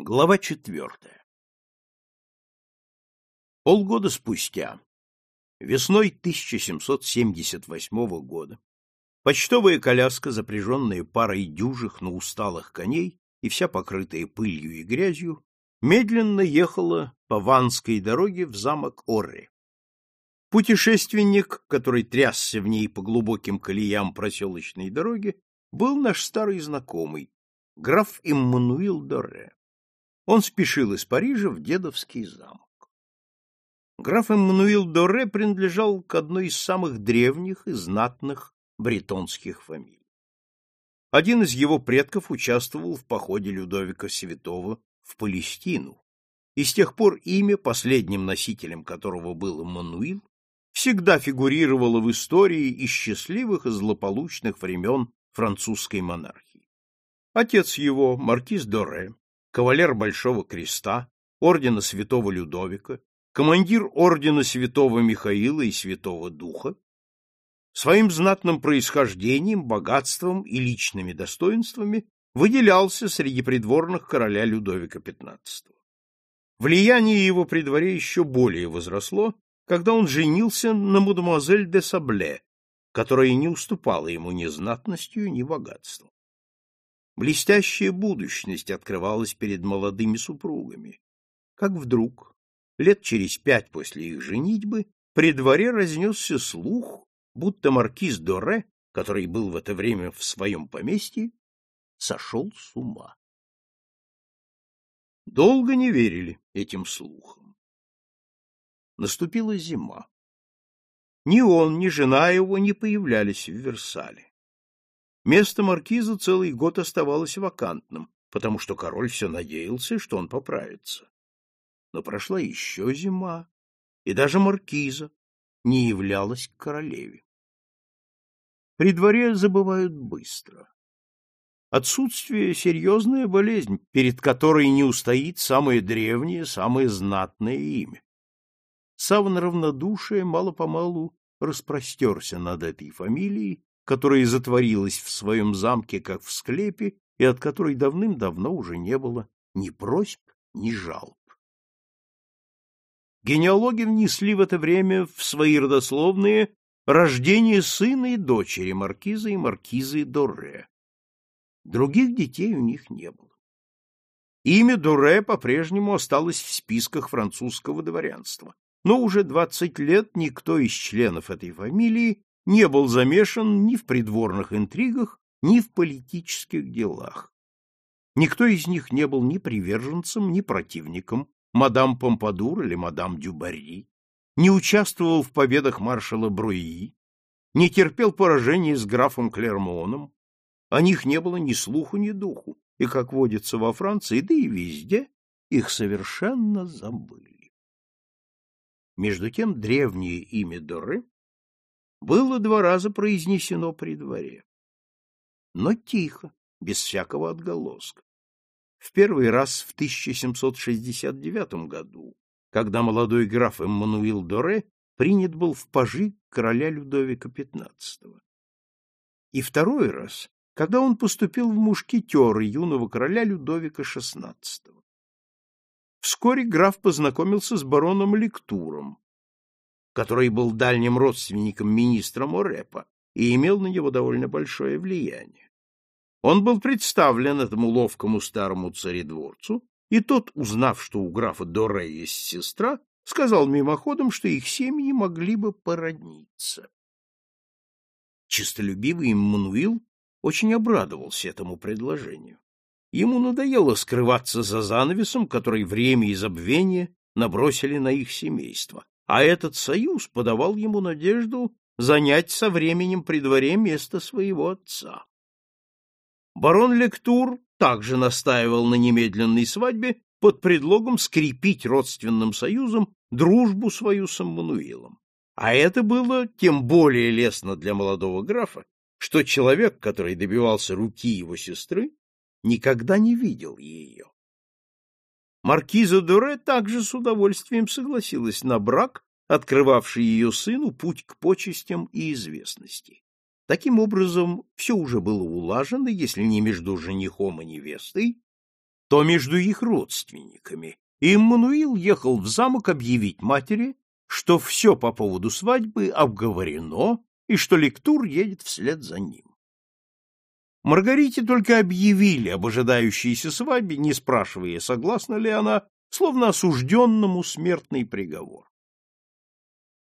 Глава четвертая. Полгода спустя, весной 1778 года, почтовая коляска, запряженная парой дюжих, но усталых коней и вся покрытая пылью и грязью, медленно ехала по Ванской дороге в замок Орре. Путешественник, который трясся в ней по глубоким колеям проселочной дороги, был наш старый знакомый, граф Иммануил Дорре он спешил из Парижа в дедовский замок. Граф Эммануил Доре принадлежал к одной из самых древних и знатных бретонских фамилий. Один из его предков участвовал в походе Людовика Святого в Палестину, и с тех пор имя, последним носителем которого был Эммануил, всегда фигурировало в истории из счастливых и злополучных времен французской монархии. Отец его, маркиз Доре, кавалер Большого Креста, ордена Святого Людовика, командир ордена Святого Михаила и Святого Духа, своим знатным происхождением, богатством и личными достоинствами выделялся среди придворных короля Людовика XV. Влияние его при дворе еще более возросло, когда он женился на мадемуазель де Сабле, которая не уступала ему ни знатностью, ни богатством. Блестящая будущность открывалась перед молодыми супругами. Как вдруг, лет через пять после их женитьбы, при дворе разнесся слух, будто маркиз Доре, который был в это время в своем поместье, сошел с ума. Долго не верили этим слухам. Наступила зима. Ни он, ни жена его не появлялись в Версале. Место маркиза целый год оставалось вакантным, потому что король все надеялся, что он поправится. Но прошла еще зима, и даже маркиза не являлась к королеве. При дворе забывают быстро. Отсутствие — серьезная болезнь, перед которой не устоит самое древнее, самое знатное имя. Саван равнодушия мало-помалу распростерся над этой фамилией которая затворилась в своем замке, как в склепе, и от которой давным-давно уже не было ни просьб, ни жалоб. Генеалоги внесли в это время в свои родословные рождение сына и дочери маркиза и маркизы Дорре. Других детей у них не было. Имя Дуре по-прежнему осталось в списках французского дворянства, но уже двадцать лет никто из членов этой фамилии не был замешан ни в придворных интригах, ни в политических делах. Никто из них не был ни приверженцем, ни противником мадам Помпадур или мадам Дюбари, не участвовал в победах маршала Бруи, не терпел поражения с графом Клермоном, о них не было ни слуху, ни духу, и, как водится во Франции, да и везде, их совершенно забыли. Между тем древнее имя Доры было два раза произнесено при дворе. Но тихо, без всякого отголоска. В первый раз в 1769 году, когда молодой граф Эммануил Доре принят был в пажи короля Людовика XV. И второй раз, когда он поступил в мушкетеры юного короля Людовика XVI. Вскоре граф познакомился с бароном Лектуром, который был дальним родственником министра Морепа и имел на него довольно большое влияние. Он был представлен этому ловкому старому царедворцу, и тот, узнав, что у графа Доре есть сестра, сказал мимоходом, что их семьи могли бы породниться. Чистолюбивый Мануил очень обрадовался этому предложению. Ему надоело скрываться за занавесом, который время и забвение набросили на их семейство, а этот союз подавал ему надежду занять со временем при дворе место своего отца. Барон Лектур также настаивал на немедленной свадьбе под предлогом скрепить родственным союзом дружбу свою с Аммануилом. А это было тем более лестно для молодого графа, что человек, который добивался руки его сестры, никогда не видел ее. Маркиза Дуре также с удовольствием согласилась на брак, открывавший ее сыну путь к почестям и известности. Таким образом, все уже было улажено, если не между женихом и невестой, то между их родственниками, и Иммануил ехал в замок объявить матери, что все по поводу свадьбы обговорено и что Лектур едет вслед за ним. Маргарите только объявили об ожидающейся свадьбе, не спрашивая, согласна ли она, словно осужденному смертный приговор.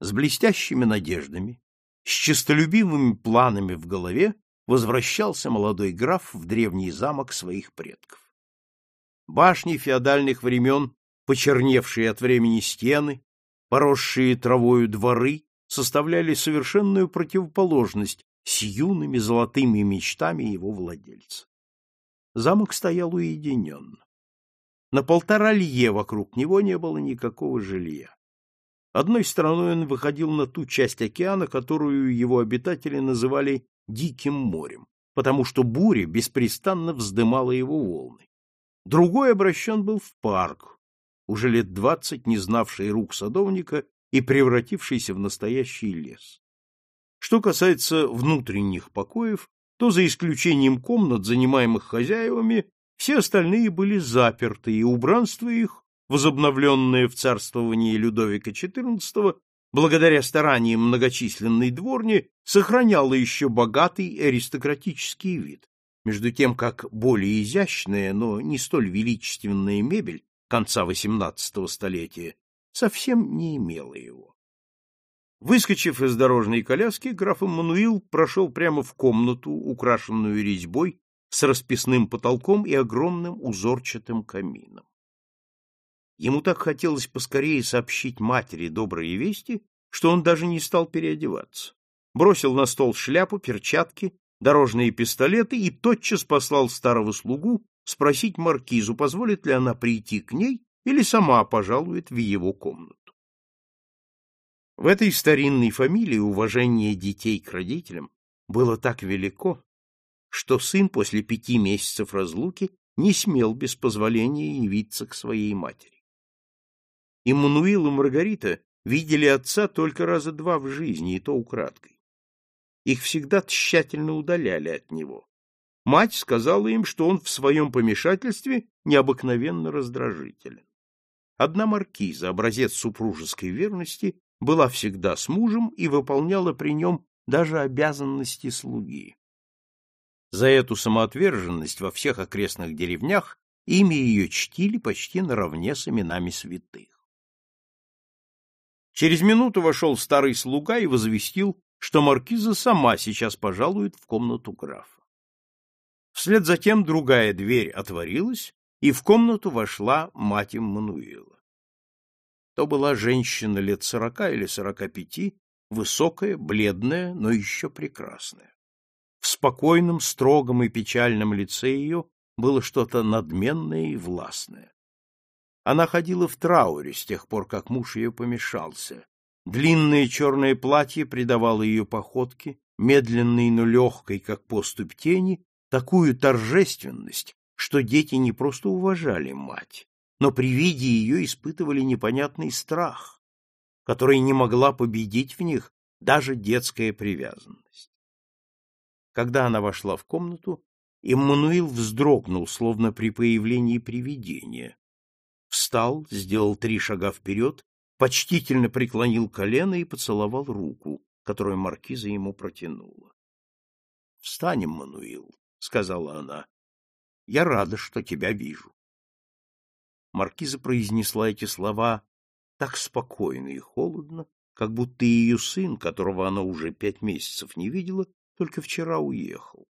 С блестящими надеждами, с честолюбивыми планами в голове возвращался молодой граф в древний замок своих предков. Башни феодальных времен, почерневшие от времени стены, поросшие травою дворы, составляли совершенную противоположность с юными золотыми мечтами его владельца. Замок стоял уединенно. На полтора лье вокруг него не было никакого жилья. Одной стороной он выходил на ту часть океана, которую его обитатели называли Диким морем, потому что буря беспрестанно вздымала его волны. Другой обращен был в парк, уже лет двадцать не знавший рук садовника и превратившийся в настоящий лес. Что касается внутренних покоев, то за исключением комнат, занимаемых хозяевами, все остальные были заперты, и убранство их, возобновленное в царствовании Людовика XIV, благодаря стараниям многочисленной дворни, сохраняло еще богатый аристократический вид, между тем как более изящная, но не столь величественная мебель конца XVIII столетия совсем не имела его. Выскочив из дорожной коляски, граф Эммануил прошел прямо в комнату, украшенную резьбой, с расписным потолком и огромным узорчатым камином. Ему так хотелось поскорее сообщить матери добрые вести, что он даже не стал переодеваться. Бросил на стол шляпу, перчатки, дорожные пистолеты и тотчас послал старого слугу спросить маркизу, позволит ли она прийти к ней или сама пожалует в его комнату. В этой старинной фамилии уважение детей к родителям было так велико, что сын после пяти месяцев разлуки не смел без позволения явиться к своей матери. Иммануил и Маргарита видели отца только раза два в жизни, и то украдкой. Их всегда тщательно удаляли от него. Мать сказала им, что он в своем помешательстве необыкновенно раздражителен. Одна маркиза, образец супружеской верности, была всегда с мужем и выполняла при нем даже обязанности слуги. За эту самоотверженность во всех окрестных деревнях имя ее чтили почти наравне с именами святых. Через минуту вошел старый слуга и возвестил, что маркиза сама сейчас пожалует в комнату графа. Вслед за тем другая дверь отворилась, и в комнату вошла мать Эммануила. То была женщина лет сорока или сорока пяти, высокая, бледная, но еще прекрасная. В спокойном, строгом и печальном лице ее было что-то надменное и властное. Она ходила в трауре с тех пор, как муж ее помешался. Длинное черное платье придавало ее походке, медленной, но легкой, как поступь тени, такую торжественность, что дети не просто уважали мать, но при виде ее испытывали непонятный страх, который не могла победить в них даже детская привязанность. Когда она вошла в комнату, Иммануил вздрогнул, словно при появлении привидения. Встал, сделал три шага вперед, почтительно преклонил колено и поцеловал руку, которую маркиза ему протянула. — Встань, Мануил, — сказала она. — Я рада, что тебя вижу. Маркиза произнесла эти слова так спокойно и холодно, как будто ее сын, которого она уже пять месяцев не видела, только вчера уехал.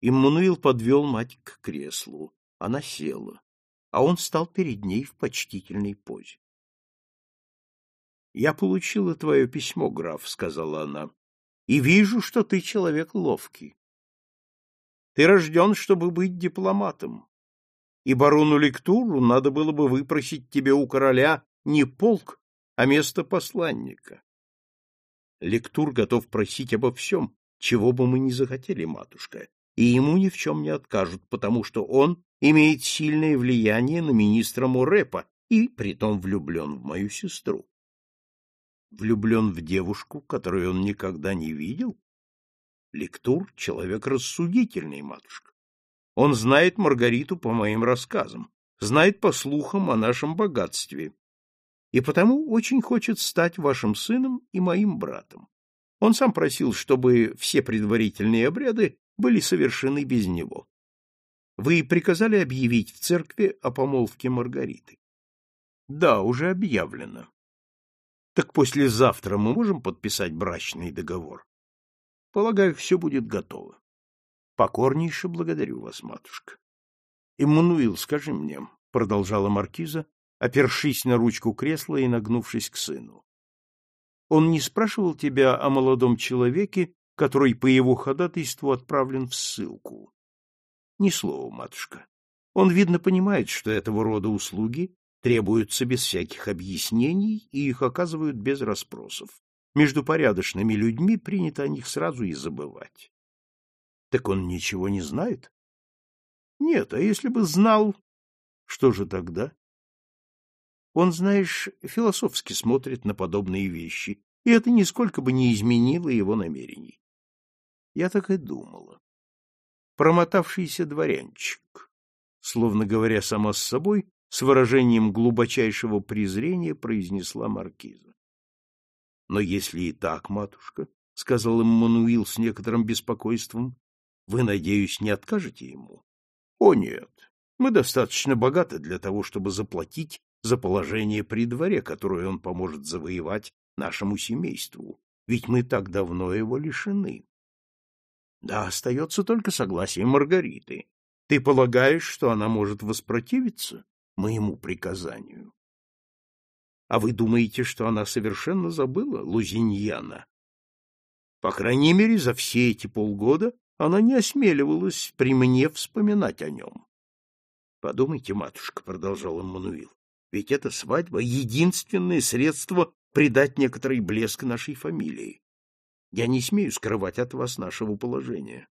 Иммануил подвел мать к креслу. Она села, а он стал перед ней в почтительной позе. — Я получила твое письмо, граф, — сказала она, — и вижу, что ты человек ловкий. Ты рожден, чтобы быть дипломатом. И барону Лектуру надо было бы выпросить тебе у короля не полк, а место посланника. Лектур готов просить обо всем, чего бы мы ни захотели, матушка, и ему ни в чем не откажут, потому что он имеет сильное влияние на министра Мурепа и притом влюблен в мою сестру. Влюблен в девушку, которую он никогда не видел? Лектур — человек рассудительный, матушка. Он знает Маргариту по моим рассказам, знает по слухам о нашем богатстве, и потому очень хочет стать вашим сыном и моим братом. Он сам просил, чтобы все предварительные обряды были совершены без него. Вы приказали объявить в церкви о помолвке Маргариты? Да, уже объявлено. Так послезавтра мы можем подписать брачный договор? Полагаю, все будет готово. Покорнейше благодарю вас, матушка. Иммануил, скажи мне, продолжала маркиза, опершись на ручку кресла и нагнувшись к сыну. Он не спрашивал тебя о молодом человеке, который по его ходатайству отправлен в ссылку. Ни слова, матушка. Он, видно, понимает, что этого рода услуги требуются без всяких объяснений и их оказывают без расспросов. Между порядочными людьми принято о них сразу и забывать. Так он ничего не знает? Нет, а если бы знал, что же тогда? Он, знаешь, философски смотрит на подобные вещи, и это нисколько бы не изменило его намерений. Я так и думала. Промотавшийся дворянчик, словно говоря сама с собой, с выражением глубочайшего презрения произнесла маркиза. — Но если и так, матушка, — сказал Эммануил с некоторым беспокойством, — вы, надеюсь, не откажете ему? — О, нет, мы достаточно богаты для того, чтобы заплатить за положение при дворе, которое он поможет завоевать нашему семейству, ведь мы так давно его лишены. Да, остается только согласие Маргариты. Ты полагаешь, что она может воспротивиться моему приказанию? А вы думаете, что она совершенно забыла Лузиньяна? По крайней мере, за все эти полгода она не осмеливалась при мне вспоминать о нем. Подумайте, матушка, — продолжал Эммануил, — ведь эта свадьба — единственное средство придать некоторый блеск нашей фамилии. Я не смею скрывать от вас нашего положения.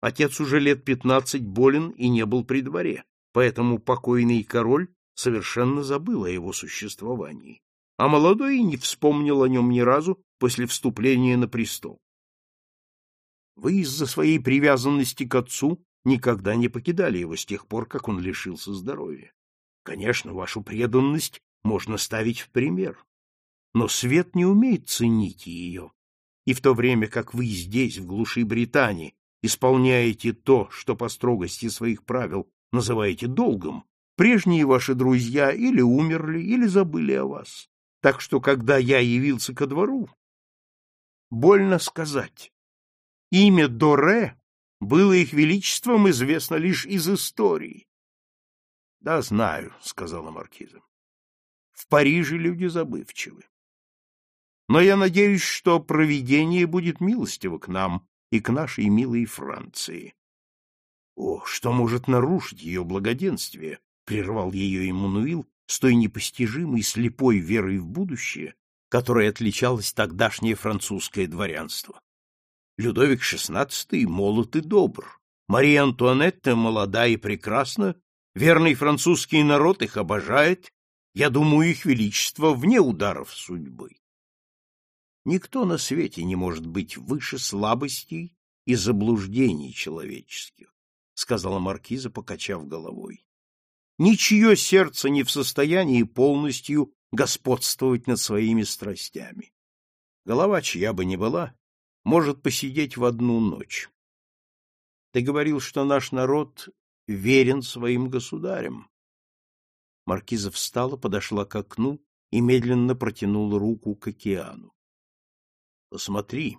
Отец уже лет пятнадцать болен и не был при дворе, поэтому покойный король совершенно забыл о его существовании, а молодой не вспомнил о нем ни разу после вступления на престол. Вы из-за своей привязанности к отцу никогда не покидали его с тех пор, как он лишился здоровья. Конечно, вашу преданность можно ставить в пример, но свет не умеет ценить ее и в то время как вы здесь, в глуши Британии, исполняете то, что по строгости своих правил называете долгом, прежние ваши друзья или умерли, или забыли о вас. Так что, когда я явился ко двору, больно сказать, имя Доре было их величеством известно лишь из истории. — Да, знаю, — сказала маркиза. — В Париже люди забывчивы. Но я надеюсь, что провидение будет милостиво к нам и к нашей милой Франции. — О, что может нарушить ее благоденствие? — прервал ее Эммануил с той непостижимой слепой верой в будущее, которой отличалось тогдашнее французское дворянство. Людовик XVI молод и добр, Мария Антуанетта молода и прекрасна, верный французский народ их обожает, я думаю, их величество вне ударов судьбы. Никто на свете не может быть выше слабостей и заблуждений человеческих, сказала маркиза, покачав головой. Ничье сердце не в состоянии полностью господствовать над своими страстями. Голова, чья бы ни была, может посидеть в одну ночь. Ты говорил, что наш народ верен своим государям. Маркиза встала, подошла к окну и медленно протянула руку к океану. Посмотри,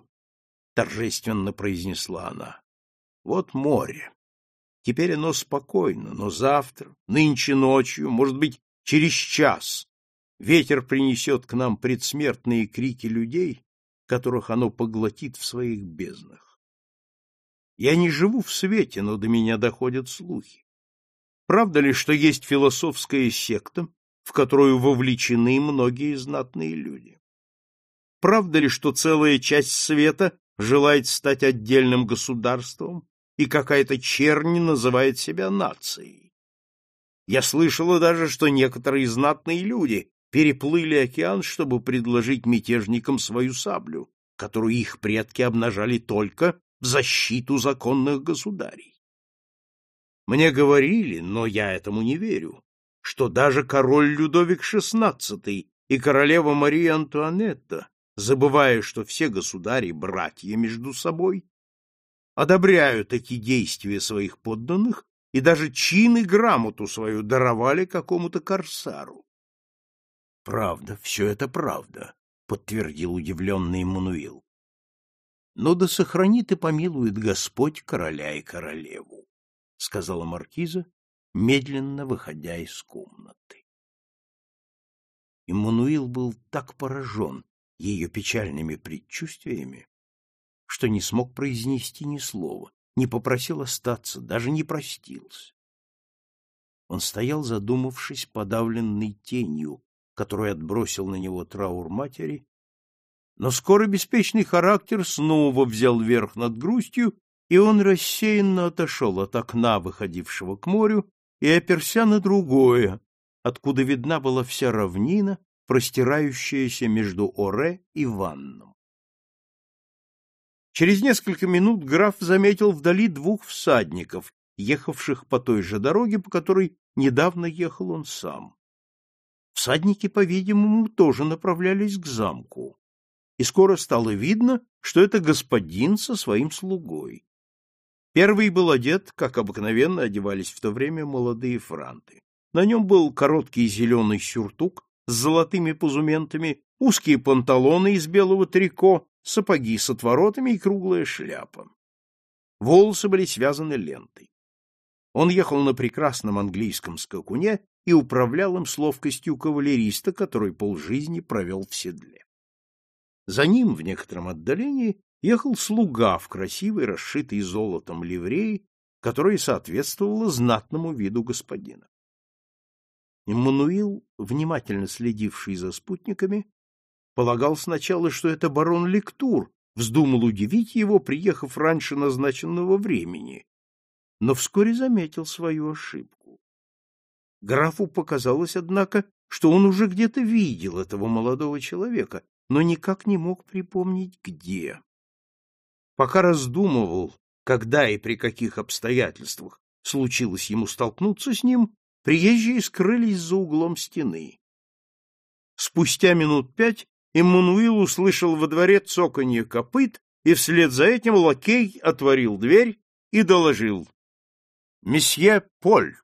торжественно произнесла она. Вот море. Теперь оно спокойно, но завтра, нынче ночью, может быть, через час ветер принесет к нам предсмертные крики людей, которых оно поглотит в своих безднах. Я не живу в свете, но до меня доходят слухи. Правда ли, что есть философская секта, в которую вовлечены многие знатные люди? Правда ли, что целая часть света желает стать отдельным государством, и какая-то чернь называет себя нацией? Я слышала даже, что некоторые знатные люди переплыли океан, чтобы предложить мятежникам свою саблю, которую их предки обнажали только в защиту законных государей. Мне говорили, но я этому не верю, что даже король Людовик XVI и королева Мария Антуанетта, забывая, что все государи братья между собой, одобряют эти действия своих подданных и даже чин и грамоту свою даровали какому-то корсару. — Правда, все это правда, — подтвердил удивленный Мануил. — Но да сохранит и помилует Господь короля и королеву, — сказала маркиза, медленно выходя из комнаты. Иммануил был так поражен ее печальными предчувствиями, что не смог произнести ни слова, не попросил остаться, даже не простился. Он стоял, задумавшись, подавленной тенью, которую отбросил на него траур матери, но скоро беспечный характер снова взял верх над грустью, и он рассеянно отошел от окна, выходившего к морю, и оперся на другое, откуда видна была вся равнина, простирающаяся между Оре и Ванном. Через несколько минут граф заметил вдали двух всадников, ехавших по той же дороге, по которой недавно ехал он сам. Всадники, по-видимому, тоже направлялись к замку, и скоро стало видно, что это господин со своим слугой. Первый был одет, как обыкновенно одевались в то время молодые франты. На нем был короткий зеленый сюртук с золотыми позументами, узкие панталоны из белого трико, сапоги с отворотами и круглая шляпа. Волосы были связаны лентой. Он ехал на прекрасном английском скакуне и управлял им с ловкостью кавалериста, который полжизни провел в седле. За ним, в некотором отдалении, ехал слуга в красивой, расшитой золотом ливреи, которая соответствовала знатному виду господина. Иммануил, внимательно следивший за спутниками, полагал сначала, что это барон Лектур, вздумал удивить его, приехав раньше назначенного времени, но вскоре заметил свою ошибку. Графу показалось, однако, что он уже где-то видел этого молодого человека, но никак не мог припомнить, где. Пока раздумывал, когда и при каких обстоятельствах случилось ему столкнуться с ним, приезжие скрылись за углом стены. Спустя минут пять Иммануил услышал во дворе цоканье копыт, и вслед за этим лакей отворил дверь и доложил. — Месье Поль!